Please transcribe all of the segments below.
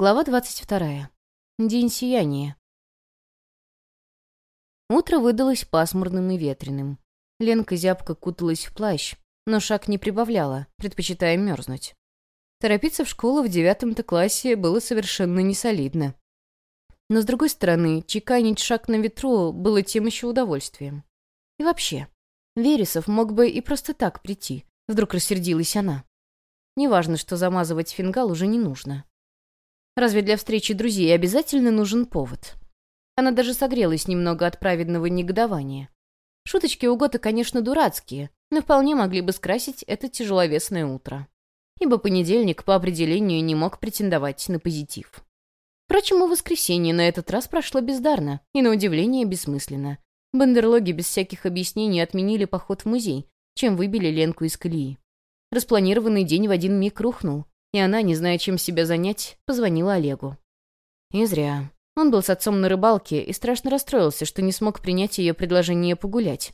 Глава 22. День сияния. Утро выдалось пасмурным и ветреным. Ленка зябко куталась в плащ, но шаг не прибавляла, предпочитая мерзнуть. Торопиться в школу в девятом-то классе было совершенно несолидно. Но, с другой стороны, чеканить шаг на ветру было тем еще удовольствием. И вообще, Вересов мог бы и просто так прийти, вдруг рассердилась она. Неважно, что замазывать фингал уже не нужно. Разве для встречи друзей обязательно нужен повод? Она даже согрелась немного от праведного негодования. Шуточки у Гота, конечно, дурацкие, но вполне могли бы скрасить это тяжеловесное утро. Ибо понедельник по определению не мог претендовать на позитив. Впрочем, и воскресенье на этот раз прошло бездарно и, на удивление, бессмысленно. Бандерлоги без всяких объяснений отменили поход в музей, чем выбили Ленку из колеи. Распланированный день в один миг рухнул, и она, не зная, чем себя занять, позвонила Олегу. И зря. Он был с отцом на рыбалке и страшно расстроился, что не смог принять ее предложение погулять.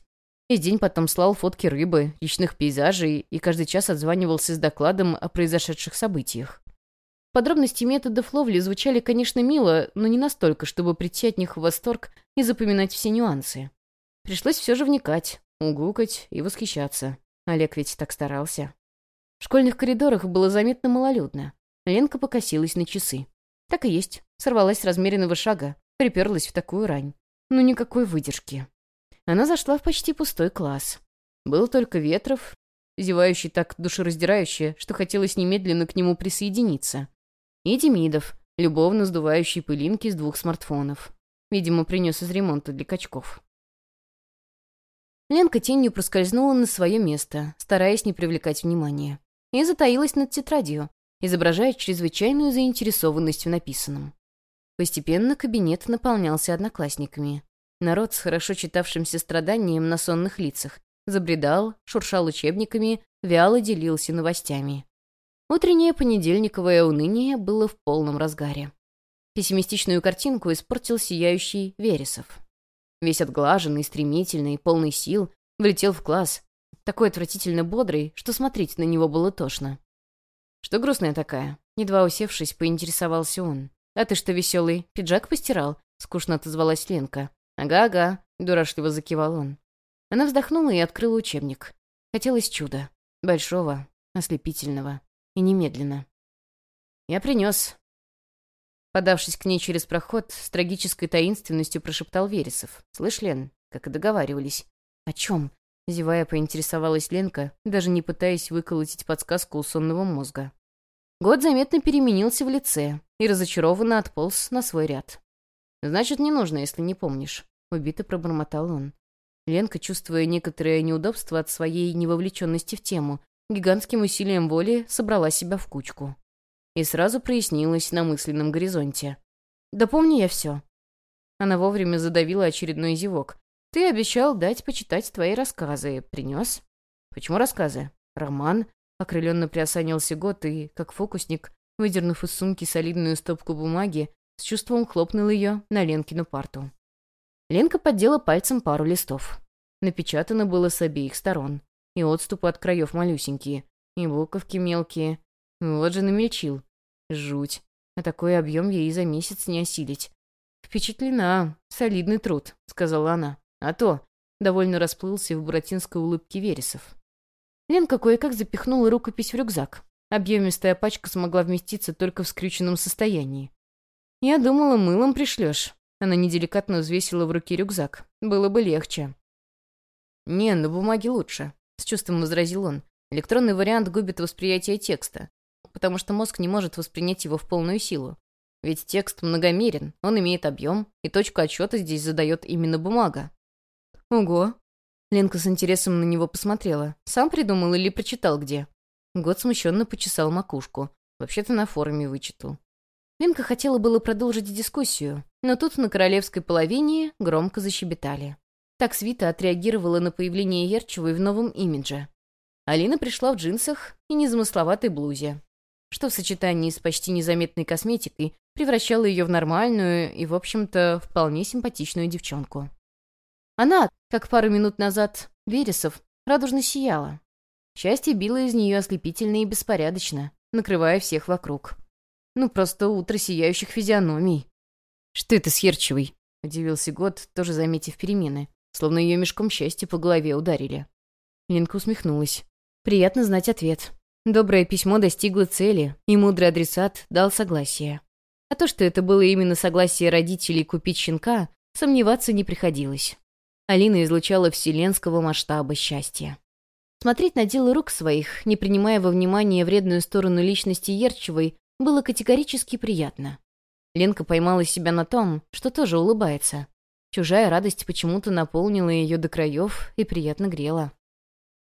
Весь день потом слал фотки рыбы, личных пейзажей и каждый час отзванивался с докладом о произошедших событиях. Подробности методов ловли звучали, конечно, мило, но не настолько, чтобы прийти от них в восторг и запоминать все нюансы. Пришлось все же вникать, угукать и восхищаться. Олег ведь так старался. Школьных коридорах было заметно малолюдно. Ленка покосилась на часы. Так и есть. Сорвалась с размеренного шага, приперлась в такую рань. Ну, никакой выдержки. Она зашла в почти пустой класс. Был только Ветров, зевающий так душераздирающе, что хотелось немедленно к нему присоединиться. И Демидов, любовно сдувающий пылинки с двух смартфонов. Видимо, принес из ремонта для качков. Ленка тенью проскользнула на свое место, стараясь не привлекать внимания и затаилась над тетрадью, изображая чрезвычайную заинтересованность в написанном. Постепенно кабинет наполнялся одноклассниками. Народ с хорошо читавшимся страданием на сонных лицах забредал, шуршал учебниками, вяло делился новостями. Утреннее понедельниковое уныние было в полном разгаре. Пессимистичную картинку испортил сияющий Вересов. Весь отглаженный, стремительный, полный сил, влетел в класс, такой отвратительно бодрый, что смотреть на него было тошно. «Что грустная такая?» Едва усевшись, поинтересовался он. «А ты что, веселый, пиджак постирал?» Скучно отозвалась Ленка. «Ага-ага», — дурашливо закивал он. Она вздохнула и открыла учебник. Хотелось чуда. Большого, ослепительного и немедленно. «Я принес». Подавшись к ней через проход, с трагической таинственностью прошептал Вересов. «Слышь, Лен, как и договаривались». «О чем?» Зевая, поинтересовалась Ленка, даже не пытаясь выколотить подсказку у сонного мозга. Год заметно переменился в лице и разочарованно отполз на свой ряд. «Значит, не нужно, если не помнишь», — убито пробормотал он. Ленка, чувствуя некоторое неудобство от своей невовлеченности в тему, гигантским усилием воли собрала себя в кучку. И сразу прояснилось на мысленном горизонте. «Да помню я все». Она вовремя задавила очередной зевок, ты обещал дать почитать твои рассказы. Принес? Почему рассказы? Роман. Окрыленно приосанился год и, как фокусник, выдернув из сумки солидную стопку бумаги, с чувством хлопнул ее на Ленкину парту. Ленка поддела пальцем пару листов. Напечатано было с обеих сторон. И отступы от краев малюсенькие, и буковки мелкие. Вот же намельчил. Жуть. А такой объем ей за месяц не осилить. «Впечатлена. Солидный труд», — сказала она. А то, довольно расплылся в буратинской улыбке Вересов. Ленка кое-как запихнула рукопись в рюкзак. Объемистая пачка смогла вместиться только в скрюченном состоянии. «Я думала, мылом пришлешь». Она неделикатно взвесила в руке рюкзак. «Было бы легче». «Не, на бумаге лучше», — с чувством возразил он. «Электронный вариант губит восприятие текста, потому что мозг не может воспринять его в полную силу. Ведь текст многомерен, он имеет объем, и точку отсчета здесь задает именно бумага. «Ого!» Ленка с интересом на него посмотрела. «Сам придумал или прочитал где?» Год смущенно почесал макушку. Вообще-то на форуме вычитал. Ленка хотела было продолжить дискуссию, но тут на королевской половине громко защебетали. Так Свита отреагировала на появление Ерчевой в новом имидже. Алина пришла в джинсах и незамысловатой блузе, что в сочетании с почти незаметной косметикой превращало ее в нормальную и, в общем-то, вполне симпатичную девчонку. Она, как пару минут назад, Вересов, радужно сияла. Счастье било из нее ослепительно и беспорядочно, накрывая всех вокруг. Ну, просто утро сияющих физиономий. «Что это с Ерчевой?» — удивился Год, тоже заметив перемены. Словно ее мешком счастья по голове ударили. Ленка усмехнулась. Приятно знать ответ. Доброе письмо достигло цели, и мудрый адресат дал согласие. А то, что это было именно согласие родителей купить щенка, сомневаться не приходилось. Алина излучала вселенского масштаба счастья. Смотреть на дело рук своих, не принимая во внимание вредную сторону личности Ерчевой, было категорически приятно. Ленка поймала себя на том, что тоже улыбается. Чужая радость почему-то наполнила ее до краев и приятно грела.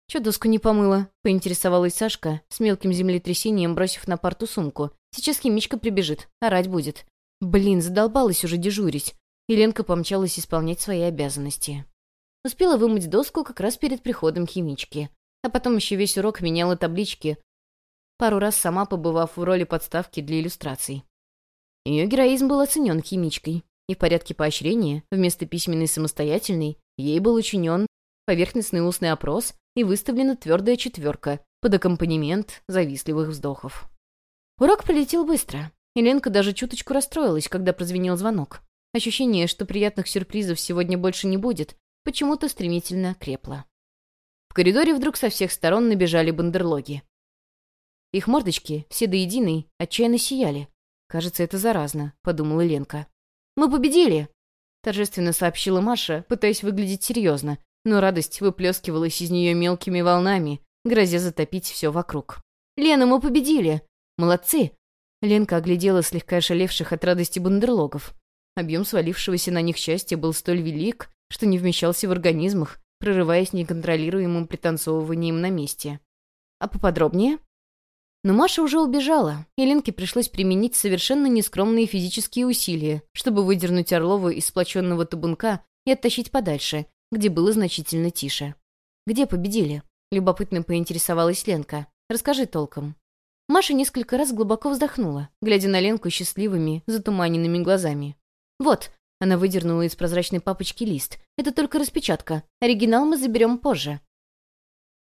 «Чё доску не помыла?» — поинтересовалась Сашка, с мелким землетрясением бросив на парту сумку. «Сейчас химичка прибежит, орать будет». Блин, задолбалась уже дежурить. И Ленка помчалась исполнять свои обязанности. Успела вымыть доску как раз перед приходом химички. А потом еще весь урок меняла таблички, пару раз сама побывав в роли подставки для иллюстраций. Ее героизм был оценен химичкой, и в порядке поощрения, вместо письменной самостоятельной, ей был учинен поверхностный устный опрос и выставлена твердая четверка под аккомпанемент завистливых вздохов. Урок пролетел быстро, и Ленка даже чуточку расстроилась, когда прозвенел звонок. Ощущение, что приятных сюрпризов сегодня больше не будет, почему-то стремительно крепло. В коридоре вдруг со всех сторон набежали бандерлоги. Их мордочки, все до единой, отчаянно сияли. «Кажется, это заразно», — подумала Ленка. «Мы победили!» — торжественно сообщила Маша, пытаясь выглядеть серьезно, но радость выплескивалась из нее мелкими волнами, грозя затопить все вокруг. «Лена, мы победили! Молодцы!» Ленка оглядела слегка ошалевших от радости бандерлогов. Объем свалившегося на них счастья был столь велик, что не вмещался в организмах, прорываясь неконтролируемым пританцовыванием на месте. «А поподробнее?» Но Маша уже убежала, и Ленке пришлось применить совершенно нескромные физические усилия, чтобы выдернуть Орлову из сплоченного табунка и оттащить подальше, где было значительно тише. «Где победили?» — любопытно поинтересовалась Ленка. «Расскажи толком». Маша несколько раз глубоко вздохнула, глядя на Ленку счастливыми, затуманенными глазами. «Вот», — она выдернула из прозрачной папочки лист, «это только распечатка. Оригинал мы заберем позже».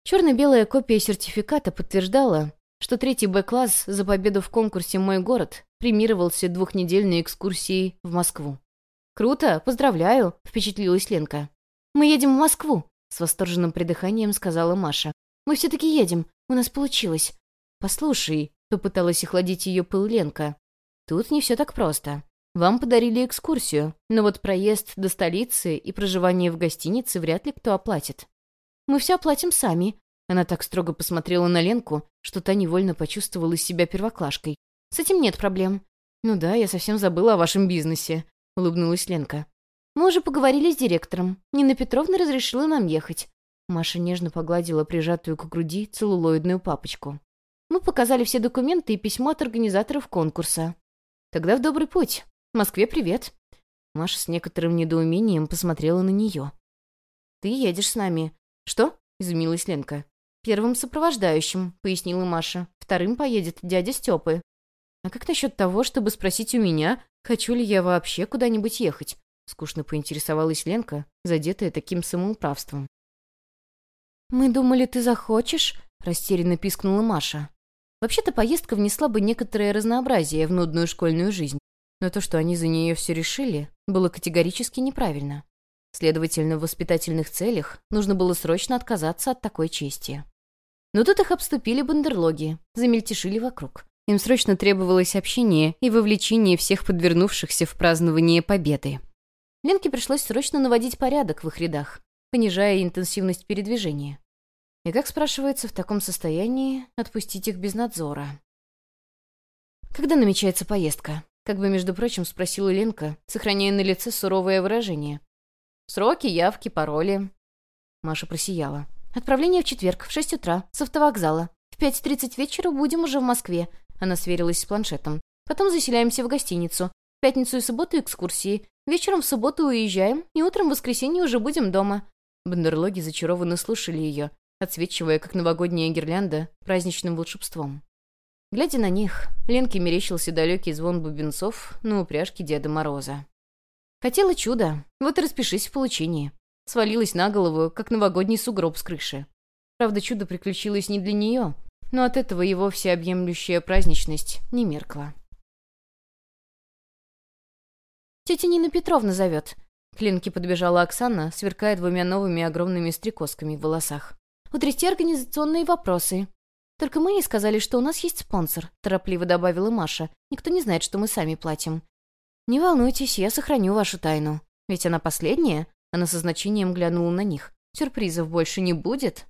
Черно-белая копия сертификата подтверждала, что третий Б-класс за победу в конкурсе «Мой город» премировался двухнедельной экскурсией в Москву. «Круто, поздравляю», — впечатлилась Ленка. «Мы едем в Москву», — с восторженным придыханием сказала Маша. «Мы все-таки едем. У нас получилось». «Послушай», — попыталась охладить ее пыл Ленка. «Тут не все так просто. Вам подарили экскурсию, но вот проезд до столицы и проживание в гостинице вряд ли кто оплатит. Мы все оплатим сами». Она так строго посмотрела на Ленку, что та невольно почувствовала себя первоклашкой. «С этим нет проблем». «Ну да, я совсем забыла о вашем бизнесе», — улыбнулась Ленка. Мы уже поговорили с директором. Нина Петровна разрешила нам ехать. Маша нежно погладила прижатую к груди целлулоидную папочку. Мы показали все документы и письмо от организаторов конкурса. Тогда в добрый путь. Москве привет. Маша с некоторым недоумением посмотрела на нее. «Ты едешь с нами». «Что?» — изумилась Ленка. «Первым сопровождающим», — пояснила Маша. «Вторым поедет дядя Степы». «А как насчет того, чтобы спросить у меня, хочу ли я вообще куда-нибудь ехать? Скучно поинтересовалась Ленка, задетая таким самоуправством. «Мы думали, ты захочешь?» — растерянно пискнула Маша. Вообще-то поездка внесла бы некоторое разнообразие в нудную школьную жизнь, но то, что они за нее все решили, было категорически неправильно. Следовательно, в воспитательных целях нужно было срочно отказаться от такой чести. Но тут их обступили бандерлоги, замельтешили вокруг. Им срочно требовалось общение и вовлечение всех подвернувшихся в празднование победы. Ленке пришлось срочно наводить порядок в их рядах, понижая интенсивность передвижения. И как спрашивается, в таком состоянии отпустить их без надзора? «Когда намечается поездка?» Как бы, между прочим, спросила Ленка, сохраняя на лице суровое выражение. «Сроки, явки, пароли». Маша просияла. «Отправление в четверг, в шесть утра, с автовокзала. В пять тридцать вечера будем уже в Москве». Она сверилась с планшетом. «Потом заселяемся в гостиницу. В пятницу и субботу экскурсии. Вечером в субботу уезжаем, и утром в воскресенье уже будем дома». Бандерлоги зачарованно слушали ее, отсвечивая, как новогодняя гирлянда, праздничным волшебством. Глядя на них, Ленке мерещился далекий звон бубенцов на упряжке Деда Мороза. Хотела чудо, вот и распишись в получении. Свалилась на голову, как новогодний сугроб с крыши. Правда, чудо приключилось не для нее, но от этого его всеобъемлющая праздничность не меркла. «Тетя Нина Петровна зовет», — к Ленке подбежала Оксана, сверкая двумя новыми огромными стрекозками в волосах. «Утрясти организационные вопросы. «Только мы ей сказали, что у нас есть спонсор», — торопливо добавила Маша. «Никто не знает, что мы сами платим». «Не волнуйтесь, я сохраню вашу тайну. Ведь она последняя?» Она со значением глянула на них. «Сюрпризов больше не будет?»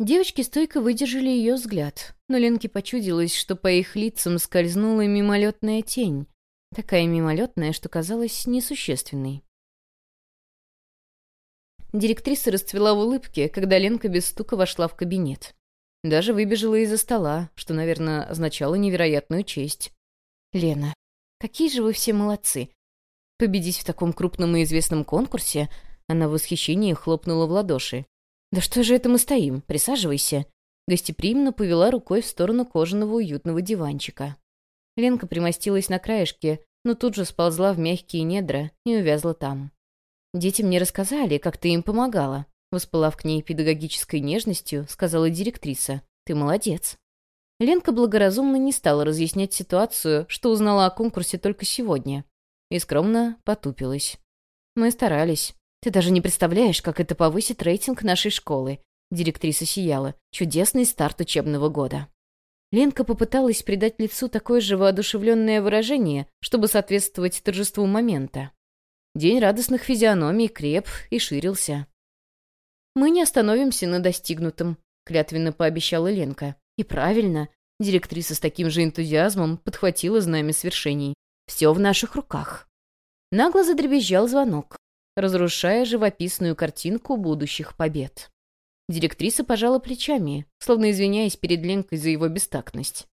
Девочки стойко выдержали ее взгляд, но Ленке почудилось, что по их лицам скользнула мимолетная тень, такая мимолетная, что казалась несущественной. Директриса расцвела в улыбке, когда Ленка без стука вошла в кабинет. Даже выбежала из-за стола, что, наверное, означало невероятную честь. «Лена, какие же вы все молодцы! Победить в таком крупном и известном конкурсе...» Она в восхищении хлопнула в ладоши. «Да что же это мы стоим? Присаживайся!» Гостеприимно повела рукой в сторону кожаного уютного диванчика. Ленка примостилась на краешке, но тут же сползла в мягкие недра и увязла там. «Дети мне рассказали, как ты им помогала», воспылав к ней педагогической нежностью, сказала директриса. «Ты молодец». Ленка благоразумно не стала разъяснять ситуацию, что узнала о конкурсе только сегодня, и скромно потупилась. «Мы старались. Ты даже не представляешь, как это повысит рейтинг нашей школы», директриса сияла. «Чудесный старт учебного года». Ленка попыталась придать лицу такое же воодушевленное выражение, чтобы соответствовать торжеству момента. День радостных физиономий креп и ширился. «Мы не остановимся на достигнутом», — клятвенно пообещала Ленка. «И правильно». Директриса с таким же энтузиазмом подхватила знамя свершений. «Все в наших руках». Нагло задребезжал звонок, разрушая живописную картинку будущих побед. Директриса пожала плечами, словно извиняясь перед Ленкой за его бестактность.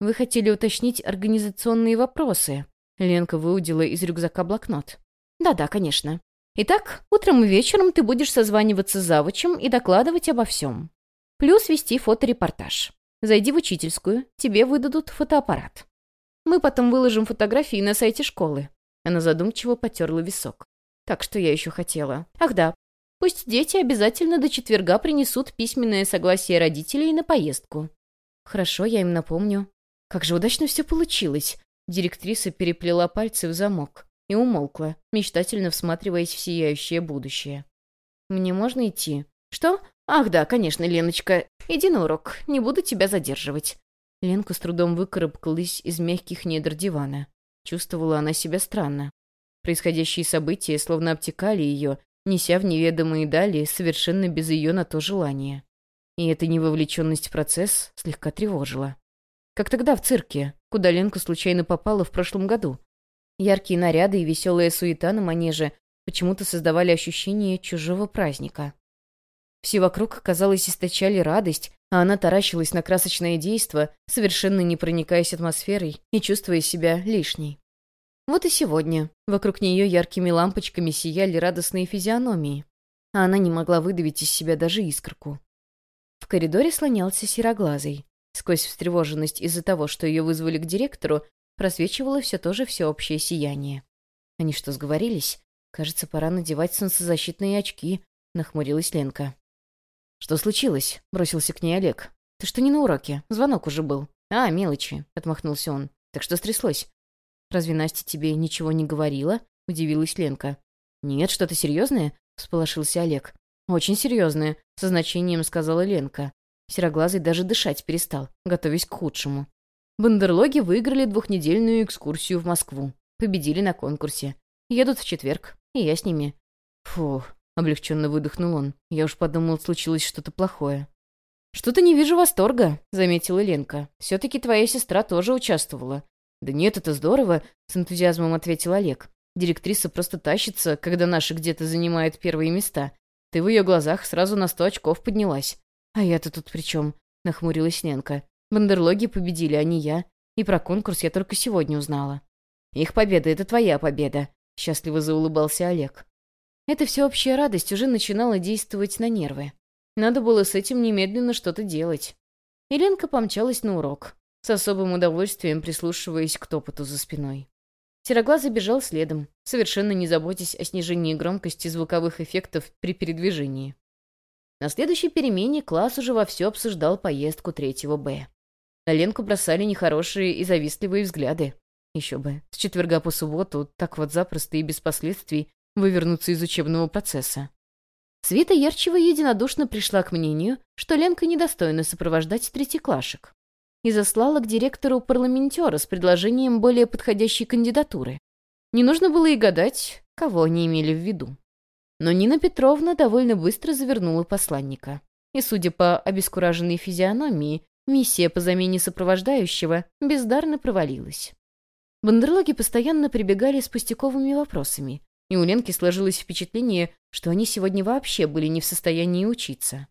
«Вы хотели уточнить организационные вопросы?» Ленка выудила из рюкзака блокнот. Да-да, конечно. Итак, утром и вечером ты будешь созваниваться с завучем и докладывать обо всем. Плюс вести фоторепортаж. Зайди в учительскую, тебе выдадут фотоаппарат. Мы потом выложим фотографии на сайте школы. Она задумчиво потерла висок. Так что я еще хотела. Ах да, пусть дети обязательно до четверга принесут письменное согласие родителей на поездку. Хорошо, я им напомню. Как же удачно все получилось. Директриса переплела пальцы в замок и умолкла, мечтательно всматриваясь в сияющее будущее. «Мне можно идти?» «Что? Ах да, конечно, Леночка. Иди на урок, не буду тебя задерживать». Ленка с трудом выкарабкалась из мягких недр дивана. Чувствовала она себя странно. Происходящие события словно обтекали ее, неся в неведомые дали совершенно без ее на то желания. И эта невовлеченность в процесс слегка тревожила. Как тогда в цирке, куда Ленка случайно попала в прошлом году. Яркие наряды и веселая суета на манеже почему-то создавали ощущение чужого праздника. Все вокруг, казалось, источали радость, а она таращилась на красочное действо, совершенно не проникаясь атмосферой и чувствуя себя лишней. Вот и сегодня вокруг нее яркими лампочками сияли радостные физиономии, а она не могла выдавить из себя даже искорку. В коридоре слонялся сероглазый. Сквозь встревоженность из-за того, что ее вызвали к директору, просвечивало все то же всеобщее сияние. Они что, сговорились? Кажется, пора надевать солнцезащитные очки, нахмурилась Ленка. Что случилось? бросился к ней Олег. Ты что не на уроке? Звонок уже был. А, мелочи, отмахнулся он. Так что стряслось? Разве Настя тебе ничего не говорила? удивилась Ленка. Нет, что-то серьезное? всполошился Олег. Очень серьезное, со значением сказала Ленка. Сероглазый даже дышать перестал, готовясь к худшему. Бандерлоги выиграли двухнедельную экскурсию в Москву. Победили на конкурсе. Едут в четверг, и я с ними. Фух, облегченно выдохнул он. Я уж подумал, случилось что-то плохое. «Что-то не вижу восторга», — заметила Ленка. «Все-таки твоя сестра тоже участвовала». «Да нет, это здорово», — с энтузиазмом ответил Олег. «Директриса просто тащится, когда наши где-то занимают первые места. Ты в ее глазах сразу на сто очков поднялась». «А я-то тут при чем?» — нахмурилась Ленка. Бандерлоги победили, а не я. И про конкурс я только сегодня узнала. Их победа — это твоя победа», — счастливо заулыбался Олег. Эта всеобщая радость уже начинала действовать на нервы. Надо было с этим немедленно что-то делать. Еленка помчалась на урок, с особым удовольствием прислушиваясь к топоту за спиной. Сероглазый бежал следом, совершенно не заботясь о снижении громкости звуковых эффектов при передвижении. На следующей перемене класс уже вовсю обсуждал поездку третьего «Б». На Ленку бросали нехорошие и завистливые взгляды. Еще бы, с четверга по субботу так вот запросто и без последствий вывернуться из учебного процесса. Свита Ярчева единодушно пришла к мнению, что Ленка недостойна сопровождать третьеклашек, и заслала к директору парламентера с предложением более подходящей кандидатуры. Не нужно было и гадать, кого они имели в виду. Но Нина Петровна довольно быстро завернула посланника. И, судя по обескураженной физиономии, миссия по замене сопровождающего бездарно провалилась. Бандерлоги постоянно прибегали с пустяковыми вопросами, и у Ленки сложилось впечатление, что они сегодня вообще были не в состоянии учиться.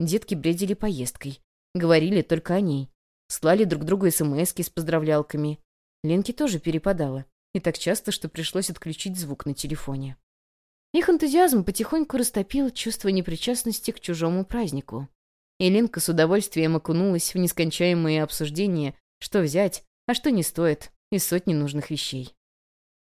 Детки бредили поездкой, говорили только о ней, слали друг другу смски с поздравлялками. Ленке тоже перепадало, и так часто, что пришлось отключить звук на телефоне. Их энтузиазм потихоньку растопил чувство непричастности к чужому празднику. И Ленка с удовольствием окунулась в нескончаемые обсуждения, что взять, а что не стоит, из сотни нужных вещей.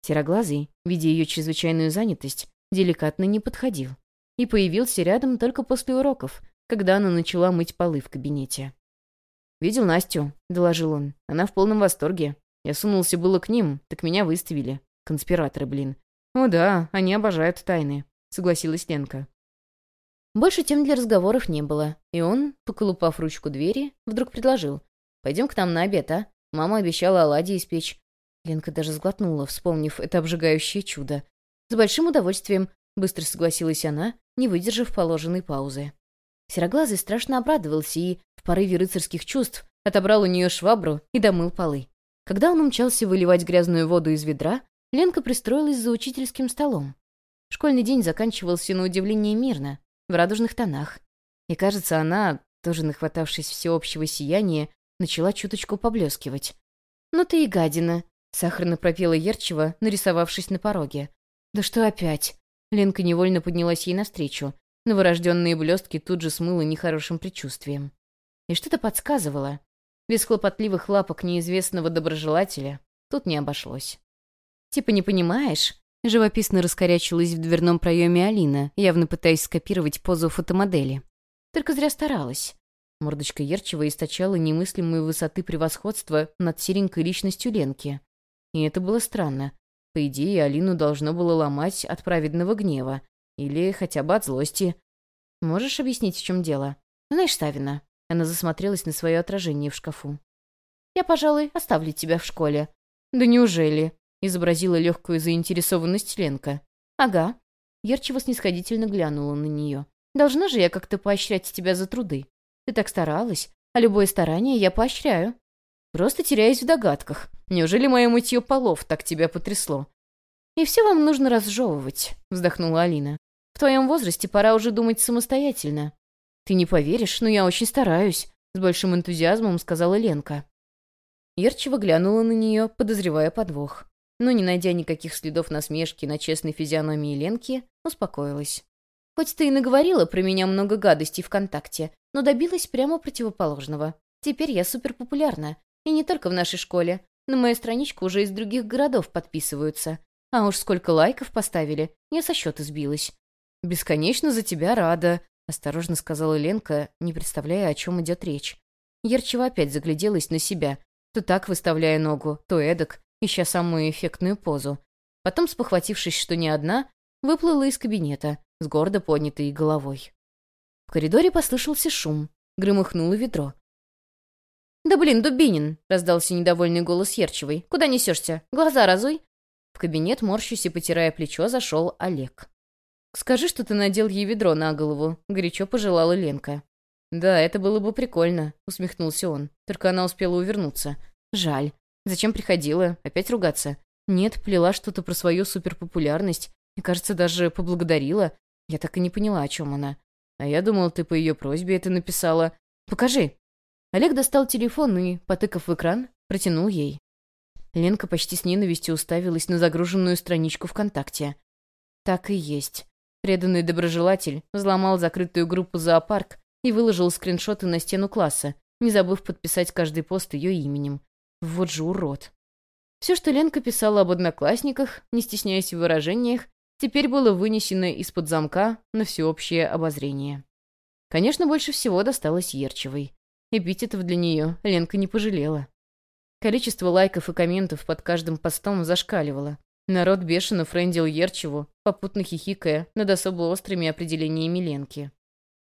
Сероглазый, видя ее чрезвычайную занятость, деликатно не подходил и появился рядом только после уроков, когда она начала мыть полы в кабинете. «Видел Настю?» — доложил он. «Она в полном восторге. Я сунулся было к ним, так меня выставили. Конспираторы, блин. О да, они обожают тайны», — согласилась Ленка. Больше тем для разговоров не было, и он, поколупав ручку двери, вдруг предложил. «Пойдем к нам на обед, а? Мама обещала оладьи испечь. Ленка даже сглотнула, вспомнив это обжигающее чудо. «С большим удовольствием», — быстро согласилась она, не выдержав положенной паузы. Сероглазый страшно обрадовался и, в порыве рыцарских чувств, отобрал у нее швабру и домыл полы. Когда он умчался выливать грязную воду из ведра, Ленка пристроилась за учительским столом. Школьный день заканчивался на удивление мирно, в радужных тонах. И, кажется, она, тоже нахватавшись всеобщего сияния, начала чуточку поблескивать. «Ну ты и гадина», Сахарно пропела Ерчева, нарисовавшись на пороге. «Да что опять?» Ленка невольно поднялась ей навстречу. Новорожденные блестки тут же смыло нехорошим предчувствием. И что-то подсказывало. Без хлопотливых лапок неизвестного доброжелателя тут не обошлось. «Типа не понимаешь?» Живописно раскорячилась в дверном проеме Алина, явно пытаясь скопировать позу фотомодели. Только зря старалась. Мордочка Ерчева источала немыслимую высоты превосходства над серенькой личностью Ленки. И это было странно. По идее, Алину должно было ломать от праведного гнева. Или хотя бы от злости. Можешь объяснить, в чем дело? Знаешь, Савина. Она засмотрелась на свое отражение в шкафу. «Я, пожалуй, оставлю тебя в школе». «Да неужели?» — изобразила легкую заинтересованность Ленка. «Ага». Ерчева снисходительно глянула на нее. «Должна же я как-то поощрять тебя за труды. Ты так старалась, а любое старание я поощряю. Просто теряюсь в догадках. Неужели мое мытье полов так тебя потрясло? «И все вам нужно разжевывать», — вздохнула Алина. «В твоем возрасте пора уже думать самостоятельно». «Ты не поверишь, но я очень стараюсь», — с большим энтузиазмом сказала Ленка. Ерчева глянула на нее, подозревая подвох. Но, не найдя никаких следов насмешки на честной физиономии Ленки, успокоилась. «Хоть ты и наговорила про меня много гадостей ВКонтакте, но добилась прямо противоположного. Теперь я суперпопулярна, и не только в нашей школе. На мою страничку уже из других городов подписываются. А уж сколько лайков поставили, я со счета сбилась. «Бесконечно за тебя рада», — осторожно сказала Ленка, не представляя, о чем идет речь. Ерчева опять загляделась на себя, то так выставляя ногу, то эдак, ища самую эффектную позу. Потом, спохватившись, что не одна, выплыла из кабинета с гордо поднятой головой. В коридоре послышался шум, громыхнуло ведро. «Да блин, Дубинин!» — раздался недовольный голос Ерчевой. «Куда несешься? Глаза разуй!» В кабинет, морщусь и потирая плечо, зашел Олег. «Скажи, что ты надел ей ведро на голову», — горячо пожелала Ленка. «Да, это было бы прикольно», — усмехнулся он. Только она успела увернуться. «Жаль. Зачем приходила? Опять ругаться?» «Нет, плела что-то про свою суперпопулярность. И, кажется, даже поблагодарила. Я так и не поняла, о чем она. А я думал, ты по ее просьбе это написала. Покажи!» Олег достал телефон и, потыкав в экран, протянул ей. Ленка почти с ненавистью уставилась на загруженную страничку ВКонтакте. Так и есть. Преданный доброжелатель взломал закрытую группу «Зоопарк» и выложил скриншоты на стену класса, не забыв подписать каждый пост ее именем. Вот же урод. Все, что Ленка писала об одноклассниках, не стесняясь в выражениях, теперь было вынесено из-под замка на всеобщее обозрение. Конечно, больше всего досталось Ерчевой. Эпитетов для нее Ленка не пожалела. Количество лайков и комментов под каждым постом зашкаливало. Народ бешено френдил Ерчеву, попутно хихикая над особо острыми определениями Ленки.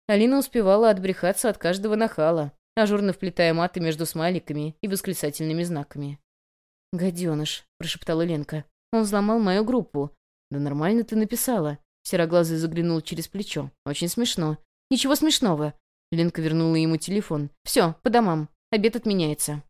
Алина успевала отбрехаться от каждого нахала, ажурно вплетая маты между смайликами и восклицательными знаками. «Гаденыш», — прошептала Ленка. «Он взломал мою группу». «Да нормально ты написала». Сероглазый заглянул через плечо. «Очень смешно». «Ничего смешного». Ленка вернула ему телефон. «Все, по домам. Обед отменяется».